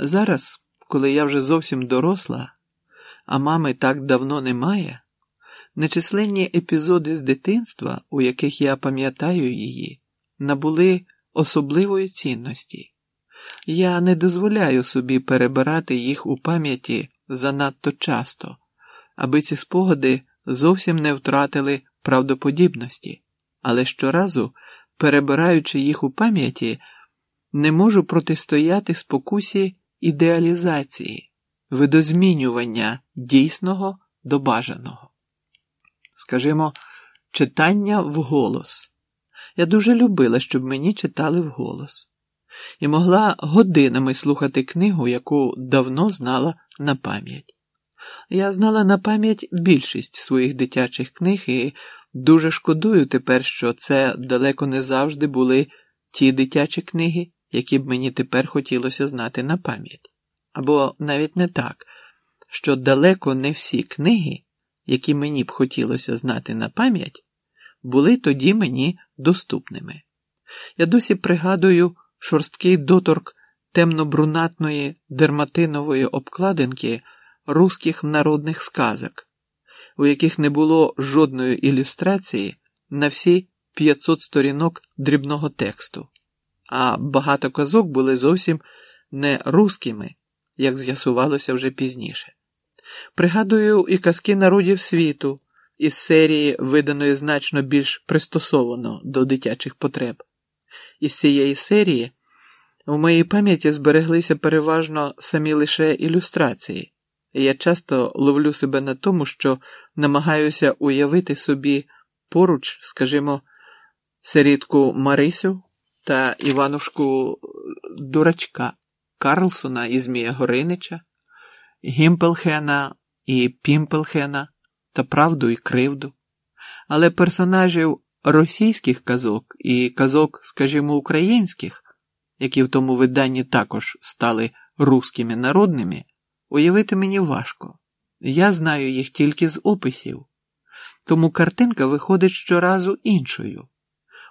Зараз, коли я вже зовсім доросла, а мами так давно немає, нечисленні епізоди з дитинства, у яких я пам'ятаю її, набули особливої цінності. Я не дозволяю собі перебирати їх у пам'яті занадто часто, аби ці спогади зовсім не втратили правдоподібності, але щоразу, перебираючи їх у пам'яті, не можу протистояти спокусі ідеалізації, видозмінювання дійсного до бажаного. Скажімо, читання вголос. Я дуже любила, щоб мені читали вголос, і могла годинами слухати книгу, яку давно знала на пам'ять. Я знала на пам'ять більшість своїх дитячих книг і дуже шкодую тепер, що це далеко не завжди були ті дитячі книги, які б мені тепер хотілося знати на пам'ять. Або навіть не так, що далеко не всі книги, які мені б хотілося знати на пам'ять, були тоді мені доступними. Я досі пригадую шорсткий доторк темно-брунатної дерматинової обкладинки русських народних сказок, у яких не було жодної ілюстрації на всі 500 сторінок дрібного тексту, а багато казок були зовсім не русскими, як з'ясувалося вже пізніше. Пригадую і казки народів світу із серії, виданої значно більш пристосовано до дитячих потреб. Із цієї серії у моїй пам'яті збереглися переважно самі лише ілюстрації, і я часто ловлю себе на тому, що намагаюся уявити собі поруч, скажімо, сирітку Марисю та Іванушку Дурачка, Карлсона і Змія Горинича, Гімпелхена і Пімпелхена та правду і кривду, але персонажів російських казок і казок, скажімо, українських, які в тому виданні також стали русскими народними, уявити мені важко. Я знаю їх тільки з описів, тому картинка виходить щоразу іншою.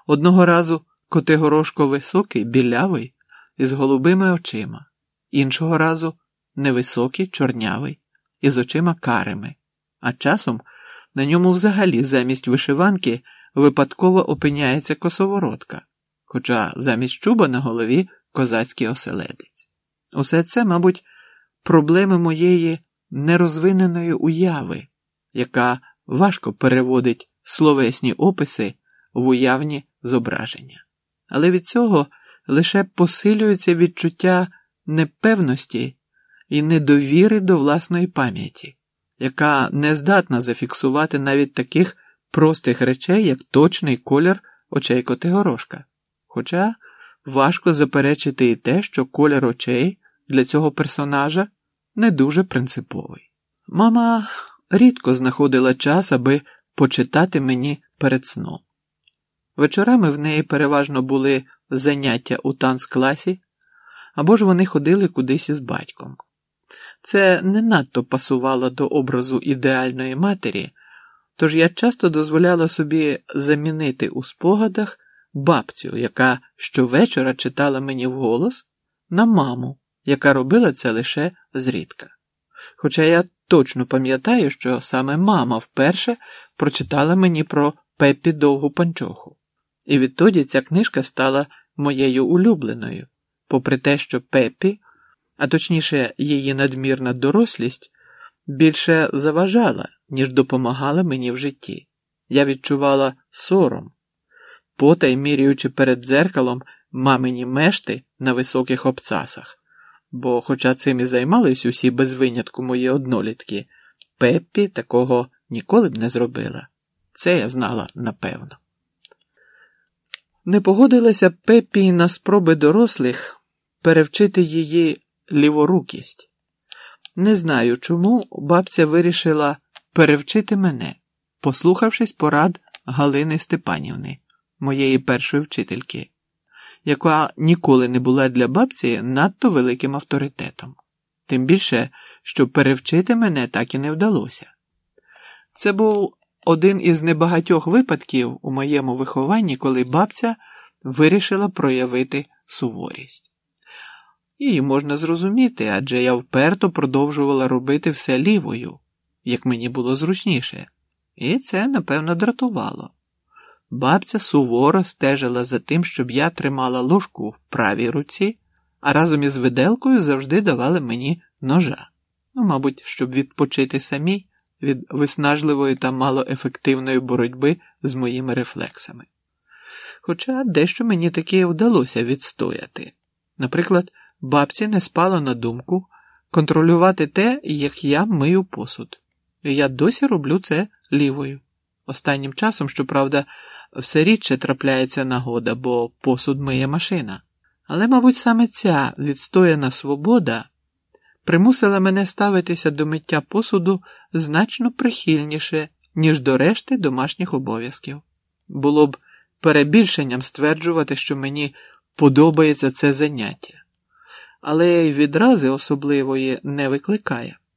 Одного разу Котигорошко високий, білявий, із голубими очима, іншого разу невисокий, чорнявий, із очима карими, а часом на ньому взагалі замість вишиванки випадково опиняється косоворотка, хоча замість чуба на голові козацький оселедець. Усе це, мабуть, проблеми моєї нерозвиненої уяви, яка важко переводить словесні описи в уявні зображення. Але від цього лише посилюється відчуття непевності і недовіри до власної пам'яті, яка не здатна зафіксувати навіть таких простих речей, як точний колір очей Котигорошка. Хоча важко заперечити і те, що колір очей для цього персонажа не дуже принциповий. Мама рідко знаходила час, аби почитати мені перед сном. Вечорами в неї переважно були заняття у танцкласі, або ж вони ходили кудись із батьком. Це не надто пасувало до образу ідеальної матері, тож я часто дозволяла собі замінити у спогадах бабцю, яка щовечора читала мені вголос, на маму, яка робила це лише зрідка. Хоча я точно пам'ятаю, що саме мама вперше прочитала мені про Пеппі довгу панчоху, і відтоді ця книжка стала моєю улюбленою, попри те, що Пеппі, а точніше, її надмірна дорослість, більше заважала, ніж допомагала мені в житті. Я відчувала сором, потай міряючи перед дзеркалом мамині мешти на високих обцасах. Бо, хоча цим і займались усі без винятку мої однолітки, Пеппі такого ніколи б не зробила. Це я знала напевно. Не погодилася Пеппі на спроби дорослих перевчити її ліворукість. Не знаю, чому бабця вирішила перевчити мене, послухавшись порад Галини Степанівни, моєї першої вчительки, яка ніколи не була для бабці надто великим авторитетом. Тим більше, що перевчити мене так і не вдалося. Це був один із небагатьох випадків у моєму вихованні, коли бабця вирішила проявити суворість. Її можна зрозуміти, адже я вперто продовжувала робити все лівою, як мені було зручніше, і це, напевно, дратувало. Бабця суворо стежила за тим, щоб я тримала ложку в правій руці, а разом із виделкою завжди давали мені ножа. Ну, мабуть, щоб відпочити самі від виснажливої та малоефективної боротьби з моїми рефлексами. Хоча дещо мені таки вдалося відстояти. Наприклад, бабці не спало на думку контролювати те, як я мию посуд. І я досі роблю це лівою. Останнім часом, щоправда, все рідше трапляється нагода, бо посуд миє машина. Але, мабуть, саме ця відстояна свобода примусила мене ставитися до миття посуду значно прихильніше, ніж до решти домашніх обов'язків. Було б перебільшенням стверджувати, що мені подобається це заняття, але й відрази особливої не викликає.